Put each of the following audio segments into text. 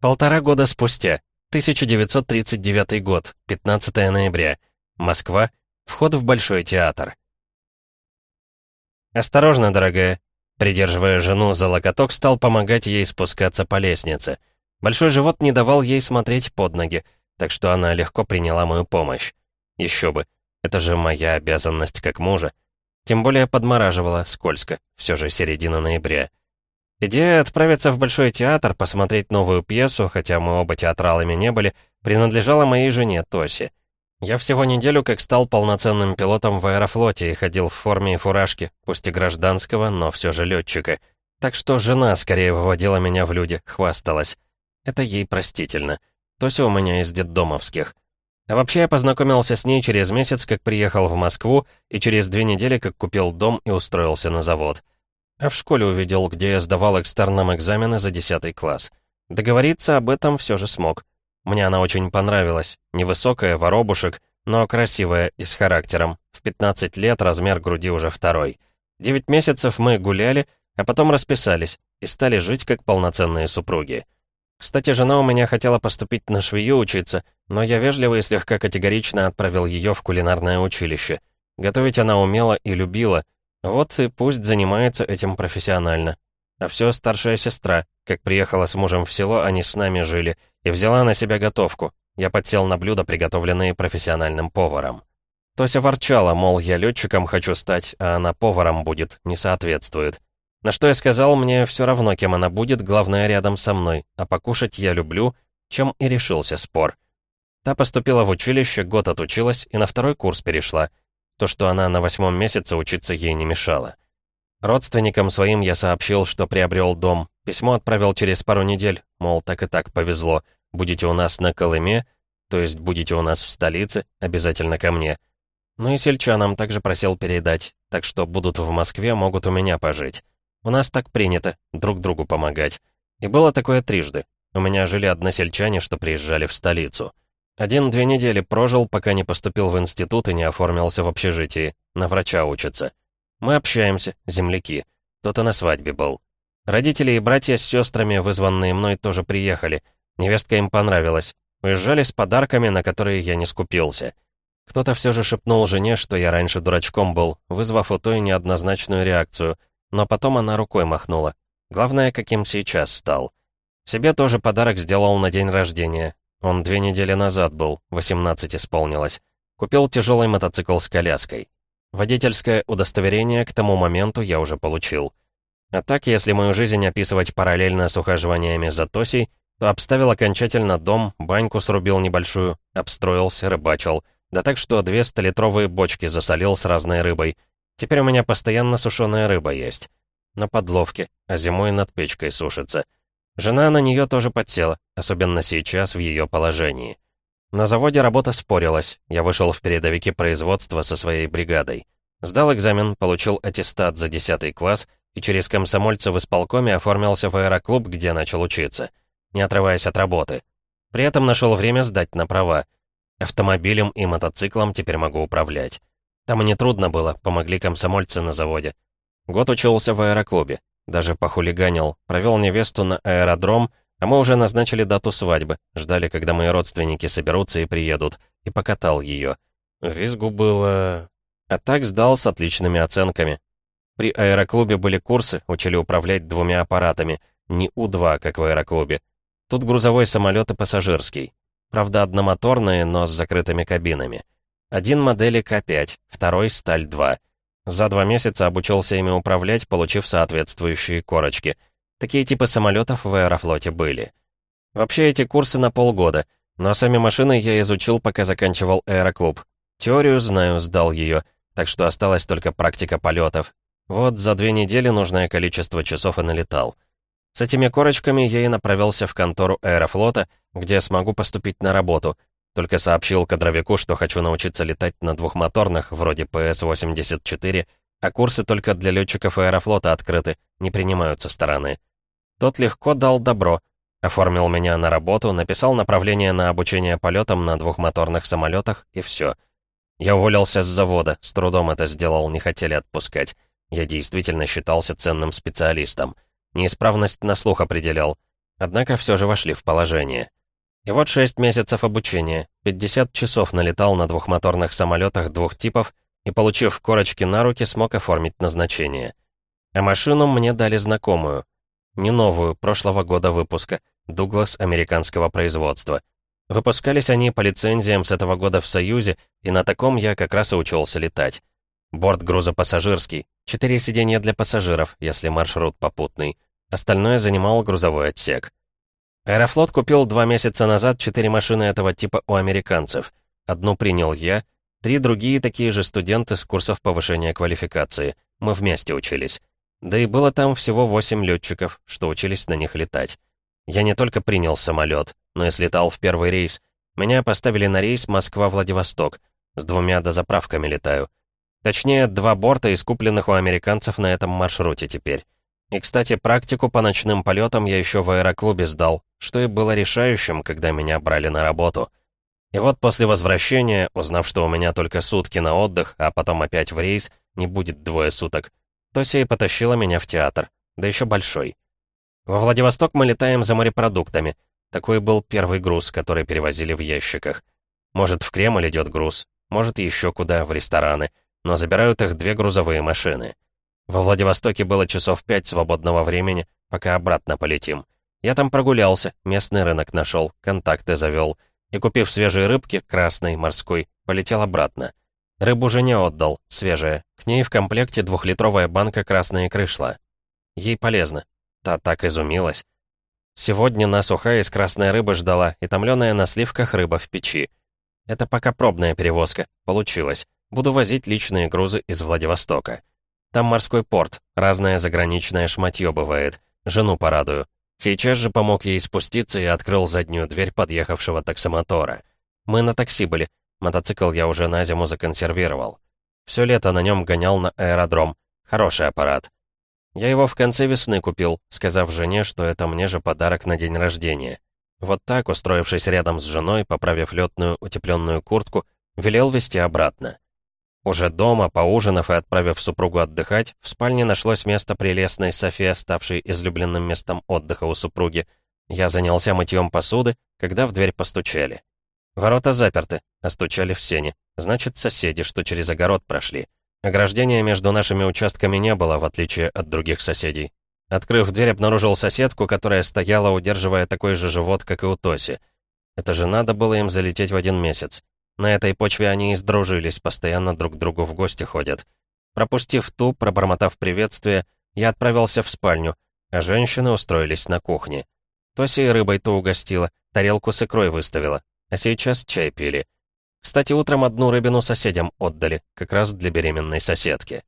Полтора года спустя. 1939 год. 15 ноября. Москва. Вход в Большой театр. «Осторожно, дорогая!» Придерживая жену за локоток, стал помогать ей спускаться по лестнице. Большой живот не давал ей смотреть под ноги, так что она легко приняла мою помощь. Еще бы, это же моя обязанность как мужа. Тем более подмораживала, скользко, все же середина ноября. Идея отправиться в Большой театр, посмотреть новую пьесу, хотя мы оба театралами не были, принадлежала моей жене Тосе. Я всего неделю как стал полноценным пилотом в аэрофлоте и ходил в форме и фуражке, пусть и гражданского, но все же летчика. Так что жена скорее выводила меня в люди, хвасталась. Это ей простительно. Тося у меня из детдомовских. А вообще я познакомился с ней через месяц, как приехал в Москву, и через две недели, как купил дом и устроился на завод. А в школе увидел, где я сдавал экстерном экзамены за 10 класс. Договориться об этом все же смог. Мне она очень понравилась. Невысокая, воробушек, но красивая и с характером. В 15 лет размер груди уже второй. Девять месяцев мы гуляли, а потом расписались и стали жить как полноценные супруги. Кстати, жена у меня хотела поступить на швею учиться, но я вежливо и слегка категорично отправил ее в кулинарное училище. Готовить она умела и любила, вот и пусть занимается этим профессионально. А все старшая сестра. Как приехала с мужем в село, они с нами жили. И взяла на себя готовку. Я подсел на блюда, приготовленные профессиональным поваром. Тося ворчала, мол, я летчиком хочу стать, а она поваром будет, не соответствует. На что я сказал, мне все равно, кем она будет, главное рядом со мной, а покушать я люблю, чем и решился спор. Та поступила в училище, год отучилась и на второй курс перешла — то, что она на восьмом месяце учиться ей не мешало. Родственникам своим я сообщил, что приобрел дом. Письмо отправил через пару недель, мол, так и так повезло. Будете у нас на Колыме, то есть будете у нас в столице, обязательно ко мне. Ну и сельчанам также просил передать, так что будут в Москве, могут у меня пожить. У нас так принято, друг другу помогать. И было такое трижды. У меня жили односельчане, что приезжали в столицу. Один-две недели прожил, пока не поступил в институт и не оформился в общежитии. На врача учится. Мы общаемся, земляки. Кто-то на свадьбе был. Родители и братья с сестрами, вызванные мной, тоже приехали. Невестка им понравилась. Уезжали с подарками, на которые я не скупился. Кто-то все же шепнул жене, что я раньше дурачком был, вызвав у той неоднозначную реакцию. Но потом она рукой махнула. Главное, каким сейчас стал. Себе тоже подарок сделал на день рождения. Он две недели назад был, 18 исполнилось. Купил тяжелый мотоцикл с коляской. Водительское удостоверение к тому моменту я уже получил. А так, если мою жизнь описывать параллельно с ухаживаниями за Тосей, то обставил окончательно дом, баньку срубил небольшую, обстроился, рыбачил. Да так, что две столитровые бочки засолил с разной рыбой. Теперь у меня постоянно сушеная рыба есть. На подловке, а зимой над печкой сушится. Жена на нее тоже подсела, особенно сейчас в ее положении. На заводе работа спорилась, я вышел в передовики производства со своей бригадой. Сдал экзамен, получил аттестат за 10 класс и через комсомольца в исполкоме оформился в аэроклуб, где начал учиться, не отрываясь от работы. При этом нашел время сдать на права. Автомобилем и мотоциклом теперь могу управлять. Там и не трудно было, помогли комсомольцы на заводе. Год учился в аэроклубе. Даже похулиганил, провел невесту на аэродром, а мы уже назначили дату свадьбы, ждали, когда мои родственники соберутся и приедут, и покатал ее. Визгу было... А так сдал с отличными оценками. При аэроклубе были курсы, учили управлять двумя аппаратами, не У-2, как в аэроклубе. Тут грузовой самолет и пассажирский. Правда, одномоторные, но с закрытыми кабинами. Один модели К-5, второй Сталь-2. За два месяца обучился ими управлять, получив соответствующие корочки. Такие типы самолетов в аэрофлоте были. Вообще эти курсы на полгода, но сами машины я изучил, пока заканчивал аэроклуб. Теорию знаю, сдал ее, так что осталась только практика полетов. Вот за две недели нужное количество часов и налетал. С этими корочками я и направился в контору аэрофлота, где смогу поступить на работу — только сообщил кадровику, что хочу научиться летать на двухмоторных, вроде ПС-84, а курсы только для летчиков аэрофлота открыты, не принимаются стороны. Тот легко дал добро, оформил меня на работу, написал направление на обучение полетам на двухмоторных самолетах и все. Я уволился с завода, с трудом это сделал, не хотели отпускать. Я действительно считался ценным специалистом. Неисправность на слух определял. однако все же вошли в положение. И вот 6 месяцев обучения, 50 часов налетал на двухмоторных самолетах двух типов и, получив корочки на руки, смог оформить назначение. А машину мне дали знакомую. Не новую, прошлого года выпуска, Дуглас американского производства. Выпускались они по лицензиям с этого года в Союзе, и на таком я как раз и учился летать. Борт грузопассажирский, четыре сиденья для пассажиров, если маршрут попутный. Остальное занимал грузовой отсек. Аэрофлот купил два месяца назад четыре машины этого типа у американцев. Одну принял я, три другие такие же студенты с курсов повышения квалификации. Мы вместе учились. Да и было там всего восемь летчиков, что учились на них летать. Я не только принял самолет, но и слетал в первый рейс. Меня поставили на рейс Москва-Владивосток. С двумя дозаправками летаю. Точнее, два борта, искупленных у американцев на этом маршруте теперь. И, кстати, практику по ночным полетам я еще в аэроклубе сдал, что и было решающим, когда меня брали на работу. И вот после возвращения, узнав, что у меня только сутки на отдых, а потом опять в рейс, не будет двое суток, Тося и потащила меня в театр, да еще большой. Во Владивосток мы летаем за морепродуктами. Такой был первый груз, который перевозили в ящиках. Может, в Кремль идет груз, может, еще куда, в рестораны, но забирают их две грузовые машины. Во Владивостоке было часов пять свободного времени, пока обратно полетим. Я там прогулялся, местный рынок нашел, контакты завел. И купив свежие рыбки, красной, морской, полетел обратно. Рыбу жене отдал, свежая. К ней в комплекте двухлитровая банка красной икры шла. Ей полезно. Та так изумилась. Сегодня нас уха из красной рыбы ждала, и томленая на сливках рыба в печи. Это пока пробная перевозка. Получилось. Буду возить личные грузы из Владивостока. Там морской порт, разное заграничное шматье бывает. Жену порадую. Сейчас же помог ей спуститься и открыл заднюю дверь подъехавшего таксомотора. Мы на такси были. Мотоцикл я уже на зиму законсервировал. Все лето на нем гонял на аэродром. Хороший аппарат. Я его в конце весны купил, сказав жене, что это мне же подарок на день рождения. Вот так, устроившись рядом с женой, поправив летную утепленную куртку, велел вести обратно. Уже дома, поужинав и отправив супругу отдыхать, в спальне нашлось место прелестной Софии, ставшей излюбленным местом отдыха у супруги. Я занялся мытьем посуды, когда в дверь постучали. Ворота заперты, а стучали в сене. Значит, соседи, что через огород прошли. Ограждения между нашими участками не было, в отличие от других соседей. Открыв дверь, обнаружил соседку, которая стояла, удерживая такой же живот, как и у Тоси. Это же надо было им залететь в один месяц. На этой почве они и сдружились, постоянно друг к другу в гости ходят. Пропустив ту, пробормотав приветствие, я отправился в спальню, а женщины устроились на кухне. Тося и рыбой то угостила, тарелку с икрой выставила, а сейчас чай пили. Кстати, утром одну рыбину соседям отдали, как раз для беременной соседки.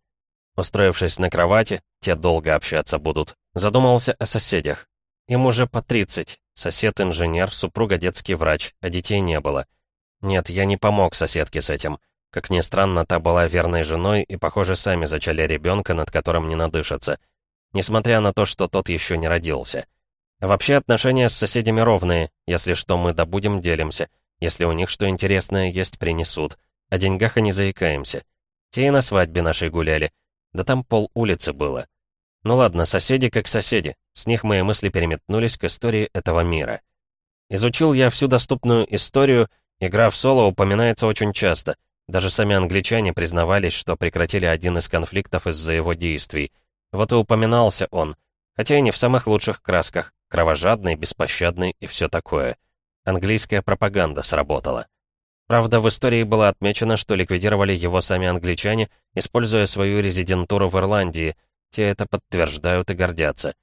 Устроившись на кровати, те долго общаться будут, задумался о соседях. Им уже по 30, сосед инженер, супруга детский врач, а детей не было. Нет, я не помог соседке с этим. Как ни странно, та была верной женой и, похоже, сами зачали ребенка, над которым не надышаться. Несмотря на то, что тот еще не родился. вообще отношения с соседями ровные. Если что, мы добудем, делимся. Если у них что интересное есть, принесут. О деньгах и не заикаемся. Те и на свадьбе нашей гуляли. Да там пол улицы было. Ну ладно, соседи как соседи. С них мои мысли переметнулись к истории этого мира. Изучил я всю доступную историю Игра в соло упоминается очень часто. Даже сами англичане признавались, что прекратили один из конфликтов из-за его действий. Вот и упоминался он, хотя и не в самых лучших красках, кровожадный, беспощадный и все такое. Английская пропаганда сработала. Правда, в истории было отмечено, что ликвидировали его сами англичане, используя свою резидентуру в Ирландии. Те это подтверждают и гордятся.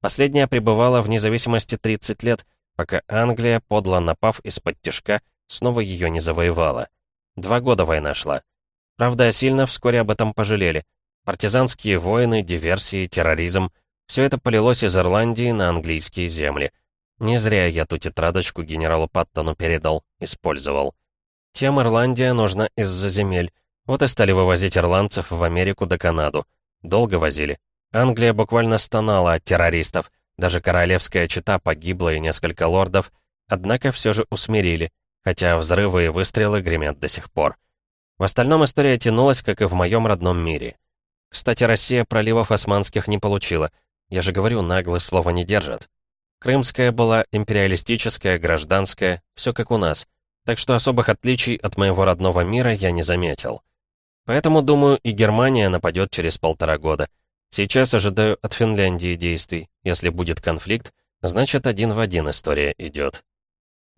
Последняя пребывала в независимости 30 лет, пока Англия, подло напав из-под тяжка, снова ее не завоевала. Два года война шла. Правда, сильно вскоре об этом пожалели. Партизанские войны, диверсии, терроризм — все это полилось из Ирландии на английские земли. Не зря я ту тетрадочку генералу Паттону передал, использовал. Тем Ирландия нужна из-за земель. Вот и стали вывозить ирландцев в Америку да Канаду. Долго возили. Англия буквально стонала от террористов. Даже королевская чета погибла и несколько лордов. Однако все же усмирили хотя взрывы и выстрелы гремят до сих пор. В остальном история тянулась, как и в моем родном мире. Кстати, Россия проливов османских не получила. Я же говорю, наглые слова не держат. Крымская была империалистическая, гражданская, все как у нас. Так что особых отличий от моего родного мира я не заметил. Поэтому, думаю, и Германия нападет через полтора года. Сейчас ожидаю от Финляндии действий. Если будет конфликт, значит, один в один история идет.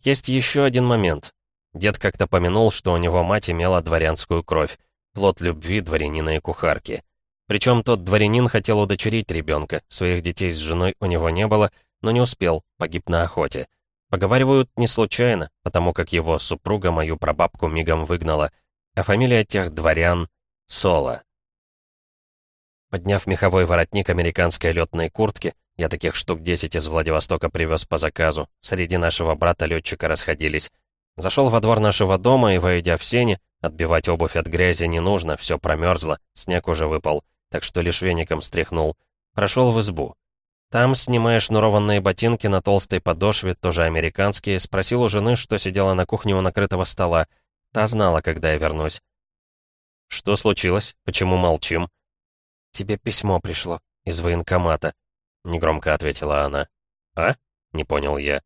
Есть еще один момент. Дед как-то помянул, что у него мать имела дворянскую кровь, плод любви дворянина и кухарки. Причем тот дворянин хотел удочерить ребенка, своих детей с женой у него не было, но не успел, погиб на охоте. Поговаривают не случайно, потому как его супруга мою прабабку мигом выгнала, а фамилия тех дворян — Соло. Подняв меховой воротник американской летной куртки, я таких штук 10 из Владивостока привез по заказу, среди нашего брата-летчика расходились. Зашел во двор нашего дома и, войдя в сени, отбивать обувь от грязи не нужно, все промерзло, снег уже выпал, так что лишь веником стряхнул. Прошел в избу. Там, снимая шнурованные ботинки на толстой подошве, тоже американские, спросил у жены, что сидела на кухне у накрытого стола. Та знала, когда я вернусь. «Что случилось? Почему молчим?» «Тебе письмо пришло из военкомата», — негромко ответила она. «А?» — не понял я.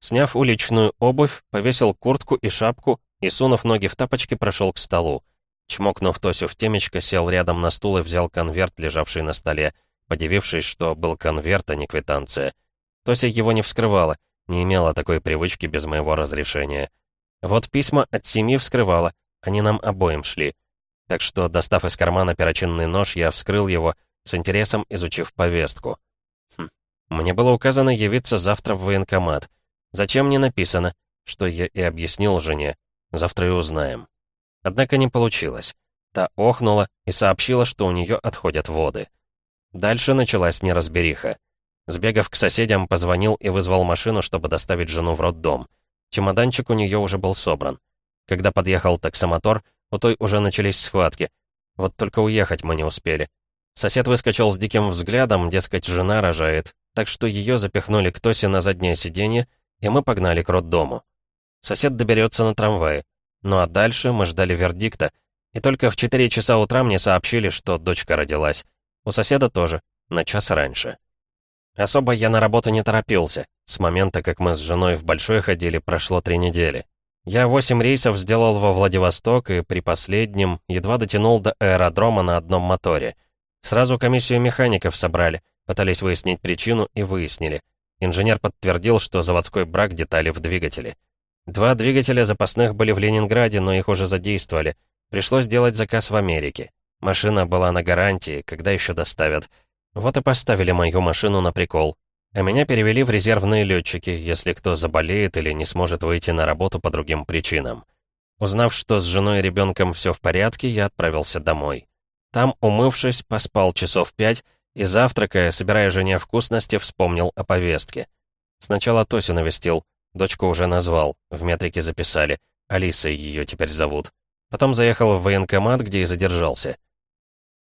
Сняв уличную обувь, повесил куртку и шапку и, сунув ноги в тапочки, прошел к столу. Чмокнув Тосю в темечко, сел рядом на стул и взял конверт, лежавший на столе, подивившись, что был конверт, а не квитанция. Тося его не вскрывала, не имела такой привычки без моего разрешения. Вот письма от семьи вскрывала, они нам обоим шли. Так что, достав из кармана перочинный нож, я вскрыл его, с интересом изучив повестку. Мне было указано явиться завтра в военкомат. Зачем не написано, что я и объяснил жене. Завтра и узнаем. Однако не получилось. Та охнула и сообщила, что у нее отходят воды. Дальше началась неразбериха. Сбегав к соседям, позвонил и вызвал машину, чтобы доставить жену в роддом. Чемоданчик у нее уже был собран. Когда подъехал таксомотор, у той уже начались схватки. Вот только уехать мы не успели. Сосед выскочил с диким взглядом, дескать, жена рожает, так что ее запихнули к Тосе на заднее сиденье, и мы погнали к роддому. Сосед доберется на трамвае. Ну а дальше мы ждали вердикта, и только в 4 часа утра мне сообщили, что дочка родилась. У соседа тоже, на час раньше. Особо я на работу не торопился. С момента, как мы с женой в Большой ходили, прошло три недели. Я восемь рейсов сделал во Владивосток и при последнем едва дотянул до аэродрома на одном моторе. Сразу комиссию механиков собрали, пытались выяснить причину и выяснили. Инженер подтвердил, что заводской брак детали в двигателе. Два двигателя запасных были в Ленинграде, но их уже задействовали. Пришлось делать заказ в Америке. Машина была на гарантии, когда еще доставят. Вот и поставили мою машину на прикол а меня перевели в резервные летчики, если кто заболеет или не сможет выйти на работу по другим причинам. Узнав, что с женой и ребенком все в порядке, я отправился домой. Там, умывшись, поспал часов пять и, завтракая, собирая жене вкусности, вспомнил о повестке. Сначала Тосю навестил, дочку уже назвал, в метрике записали, Алисой ее теперь зовут. Потом заехал в военкомат, где и задержался.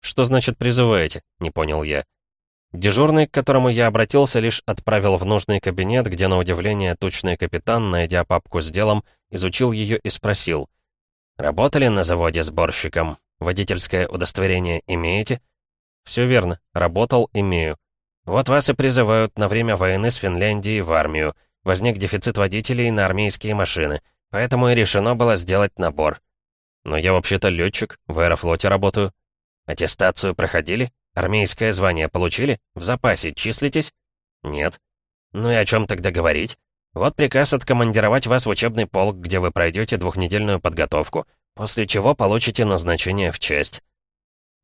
«Что значит призываете?» — не понял я. Дежурный, к которому я обратился, лишь отправил в нужный кабинет, где, на удивление, тучный капитан, найдя папку с делом, изучил ее и спросил. «Работали на заводе сборщиком? Водительское удостоверение имеете?» «Все верно. Работал, имею. Вот вас и призывают на время войны с Финляндией в армию. Возник дефицит водителей на армейские машины, поэтому и решено было сделать набор. Но я вообще-то летчик, в аэрофлоте работаю. Аттестацию проходили?» Армейское звание получили? В запасе числитесь? Нет. Ну и о чем тогда говорить? Вот приказ откомандировать вас в учебный полк, где вы пройдете двухнедельную подготовку, после чего получите назначение в часть.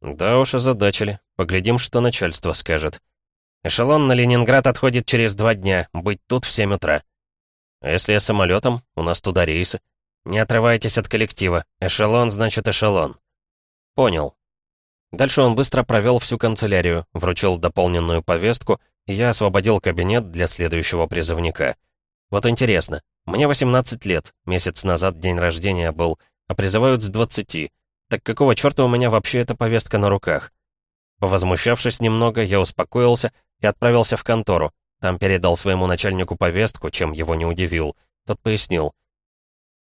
Да уж озадачили. Поглядим, что начальство скажет. Эшелон на Ленинград отходит через два дня, быть тут в 7 утра. А если я самолетом, у нас туда рейсы. Не отрывайтесь от коллектива. Эшелон значит эшелон. Понял. Дальше он быстро провел всю канцелярию, вручил дополненную повестку, и я освободил кабинет для следующего призывника. Вот интересно, мне 18 лет, месяц назад день рождения был, а призывают с 20. Так какого черта у меня вообще эта повестка на руках? Повозмущавшись немного, я успокоился и отправился в контору. Там передал своему начальнику повестку, чем его не удивил. Тот пояснил.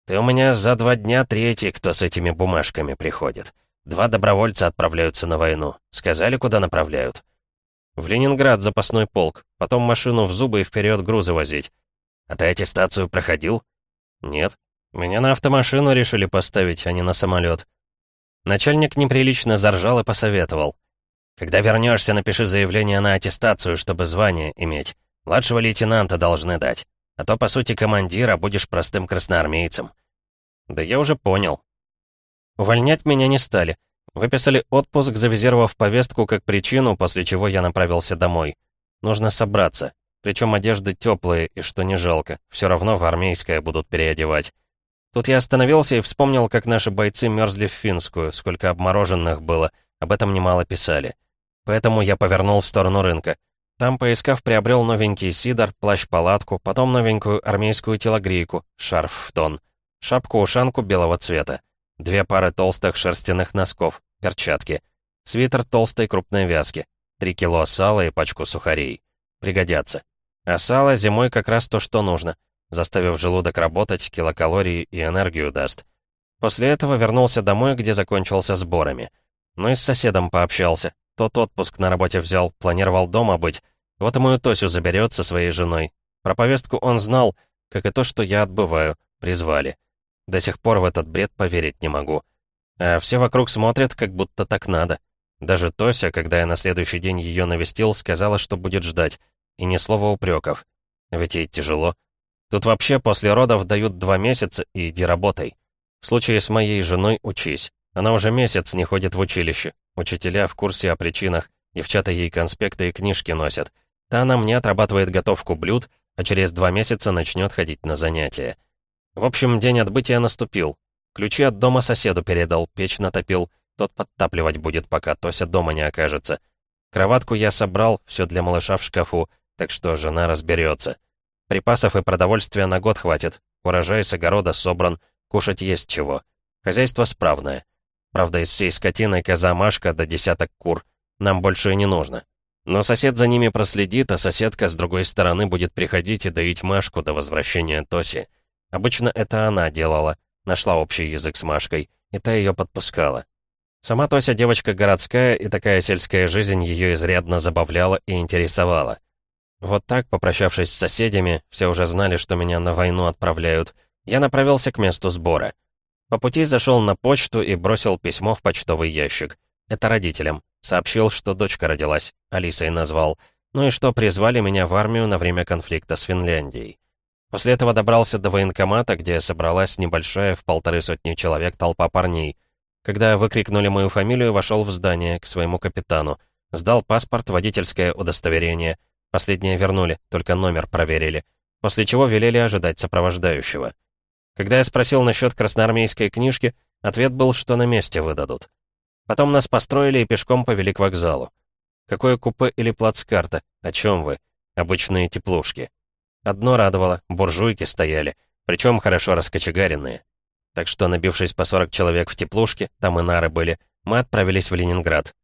«Ты у меня за два дня третий, кто с этими бумажками приходит. Два добровольца отправляются на войну. Сказали, куда направляют?» «В Ленинград запасной полк. потом машину в зубы и вперед грузы возить. А ты аттестацию проходил? Нет. Меня на автомашину решили поставить, а не на самолет. Начальник неприлично заржал и посоветовал. Когда вернешься, напиши заявление на аттестацию, чтобы звание иметь. Младшего лейтенанта должны дать. А то, по сути, командира будешь простым красноармейцем. Да я уже понял. Увольнять меня не стали. Выписали отпуск, завизировав повестку как причину, после чего я направился домой. Нужно собраться. Причем одежды теплые, и что не жалко. Все равно в армейское будут переодевать. Тут я остановился и вспомнил, как наши бойцы мерзли в финскую, сколько обмороженных было. Об этом немало писали. Поэтому я повернул в сторону рынка. Там, поискав, приобрел новенький сидор, плащ-палатку, потом новенькую армейскую телогрейку, шарф в тон, шапку-ушанку белого цвета, две пары толстых шерстяных носков, перчатки, свитер толстой крупной вязки, три кило сала и пачку сухарей. Пригодятся. А сало зимой как раз то, что нужно. Заставив желудок работать, килокалории и энергию даст. После этого вернулся домой, где закончился сборами. Ну и с соседом пообщался. Тот отпуск на работе взял, планировал дома быть. Вот и мою Тосю заберет со своей женой. Про повестку он знал, как и то, что я отбываю. Призвали. До сих пор в этот бред поверить не могу. А все вокруг смотрят, как будто так надо. Даже Тося, когда я на следующий день ее навестил, сказала, что будет ждать. И ни слова упреков. Ведь ей тяжело. Тут вообще после родов дают два месяца и иди работай. В случае с моей женой учись. Она уже месяц не ходит в училище. Учителя в курсе о причинах. Девчата ей конспекты и книжки носят. Та она мне отрабатывает готовку блюд, а через два месяца начнет ходить на занятия. В общем, день отбытия наступил. Ключи от дома соседу передал, печь натопил. Тот подтапливать будет, пока Тося дома не окажется. Кроватку я собрал, все для малыша в шкафу, так что жена разберется. Припасов и продовольствия на год хватит. Урожай с огорода собран, кушать есть чего. Хозяйство справное. Правда, из всей скотины коза Машка до десяток кур. Нам больше и не нужно. Но сосед за ними проследит, а соседка с другой стороны будет приходить и доить Машку до возвращения Тоси. Обычно это она делала, нашла общий язык с Машкой, и та ее подпускала. Сама Тося девочка городская, и такая сельская жизнь ее изрядно забавляла и интересовала. Вот так, попрощавшись с соседями, все уже знали, что меня на войну отправляют, я направился к месту сбора. По пути зашел на почту и бросил письмо в почтовый ящик. Это родителям. Сообщил, что дочка родилась, Алисой назвал, ну и что призвали меня в армию на время конфликта с Финляндией. После этого добрался до военкомата, где собралась небольшая в полторы сотни человек толпа парней. Когда выкрикнули мою фамилию, вошел в здание к своему капитану. Сдал паспорт, водительское удостоверение. Последнее вернули, только номер проверили. После чего велели ожидать сопровождающего. Когда я спросил насчет красноармейской книжки, ответ был, что на месте выдадут. Потом нас построили и пешком повели к вокзалу. Какое купе или плацкарта? О чем вы? Обычные теплушки. Одно радовало, буржуйки стояли, причем хорошо раскочегаренные. Так что, набившись по 40 человек в теплушке, там и нары были, мы отправились в Ленинград.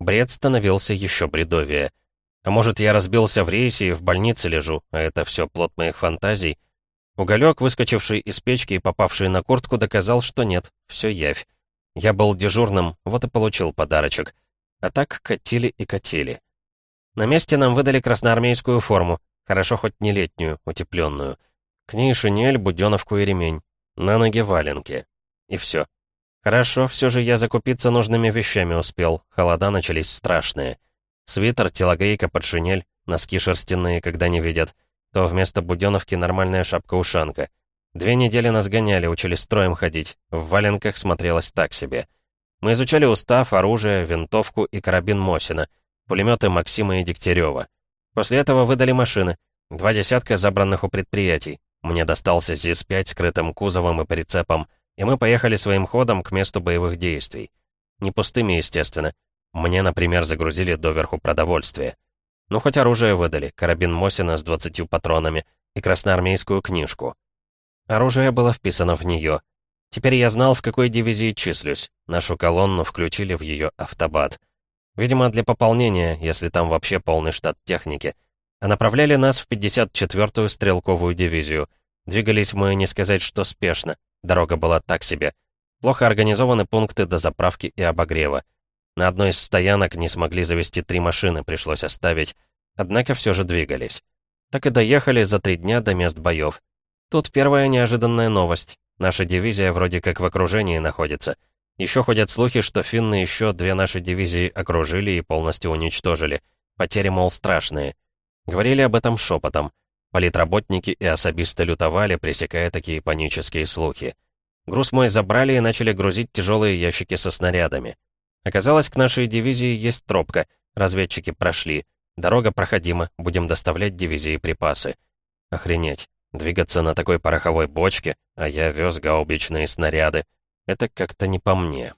Бред становился еще бредовее. А может, я разбился в рейсе и в больнице лежу, а это все плод моих фантазий? Уголек, выскочивший из печки и попавший на куртку, доказал, что нет, все явь. Я был дежурным, вот и получил подарочек. А так катили и катили. На месте нам выдали красноармейскую форму, хорошо хоть не летнюю, утепленную. К ней шинель, буденовку и ремень. На ноги валенки. И все. Хорошо, все же я закупиться нужными вещами успел. Холода начались страшные. Свитер, телогрейка под шинель, носки шерстяные, когда не видят. То вместо буденовки нормальная шапка-ушанка. Две недели нас гоняли, учили строем ходить. В валенках смотрелось так себе. Мы изучали устав, оружие, винтовку и карабин Мосина, пулеметы Максима и Дегтярева. После этого выдали машины. Два десятка забранных у предприятий. Мне достался ЗИС-5 с скрытым кузовом и прицепом, и мы поехали своим ходом к месту боевых действий. Не пустыми, естественно. Мне, например, загрузили доверху продовольствие. Ну, хоть оружие выдали, карабин Мосина с 20 патронами и красноармейскую книжку. Оружие было вписано в нее. Теперь я знал, в какой дивизии числюсь. Нашу колонну включили в ее автобат. Видимо, для пополнения, если там вообще полный штат техники — а направляли нас в 54-ю стрелковую дивизию. Двигались мы, не сказать, что спешно. Дорога была так себе. Плохо организованы пункты до заправки и обогрева. На одной из стоянок не смогли завести три машины, пришлось оставить. Однако все же двигались. Так и доехали за три дня до мест боев. Тут первая неожиданная новость. Наша дивизия вроде как в окружении находится. Еще ходят слухи, что финны еще две наши дивизии окружили и полностью уничтожили. Потери, мол, страшные. Говорили об этом шепотом. Политработники и особисты лютовали, пресекая такие панические слухи. Груз мой забрали и начали грузить тяжелые ящики со снарядами. Оказалось, к нашей дивизии есть тропка. Разведчики прошли. Дорога проходима, будем доставлять дивизии припасы. Охренеть. Двигаться на такой пороховой бочке, а я вез гаубичные снаряды. Это как-то не по мне.